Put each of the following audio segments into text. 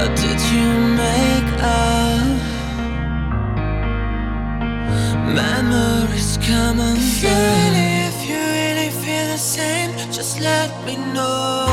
Or did you make up? Memories come and go. If you really feel the same, just let me know.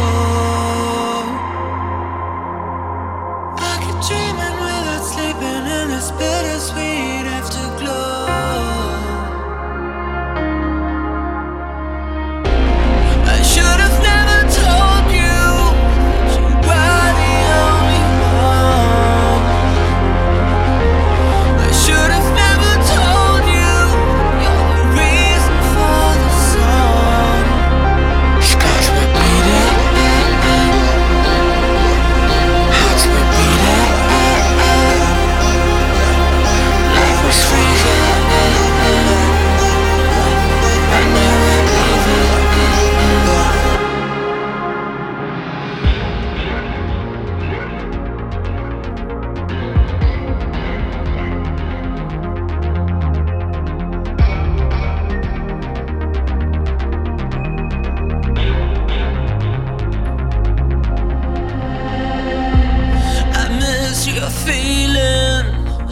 Feeling.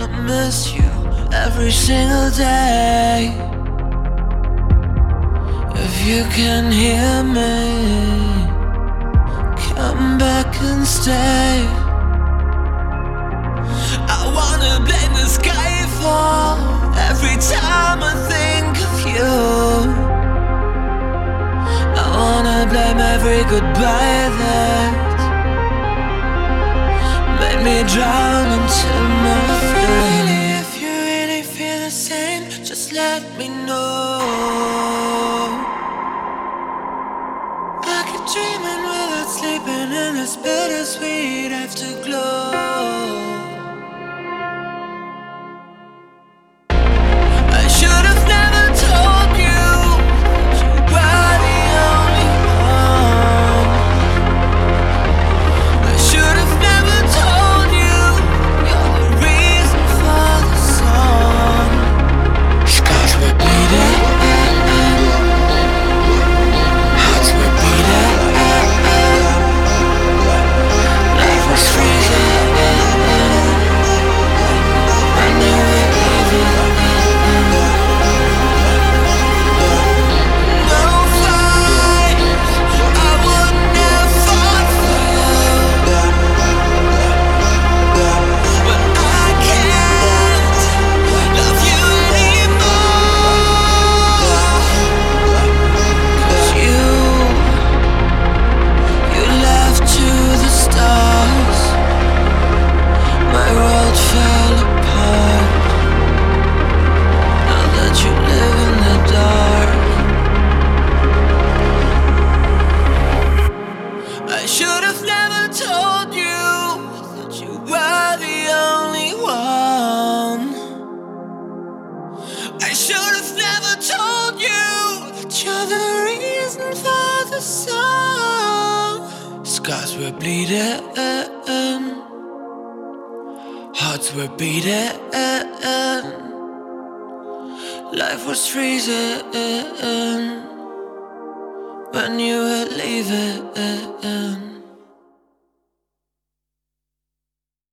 I miss you every single day. If you can hear me, come back and stay. I wanna blame the sky for every time I think of you. I wanna blame every goodbye that me drown into my feelings. If you really feel the same, just let me know. I keep dreaming without sleeping in this bittersweet afterglow. Were bleeding, hearts were beating, life was freezing. When you were leaving.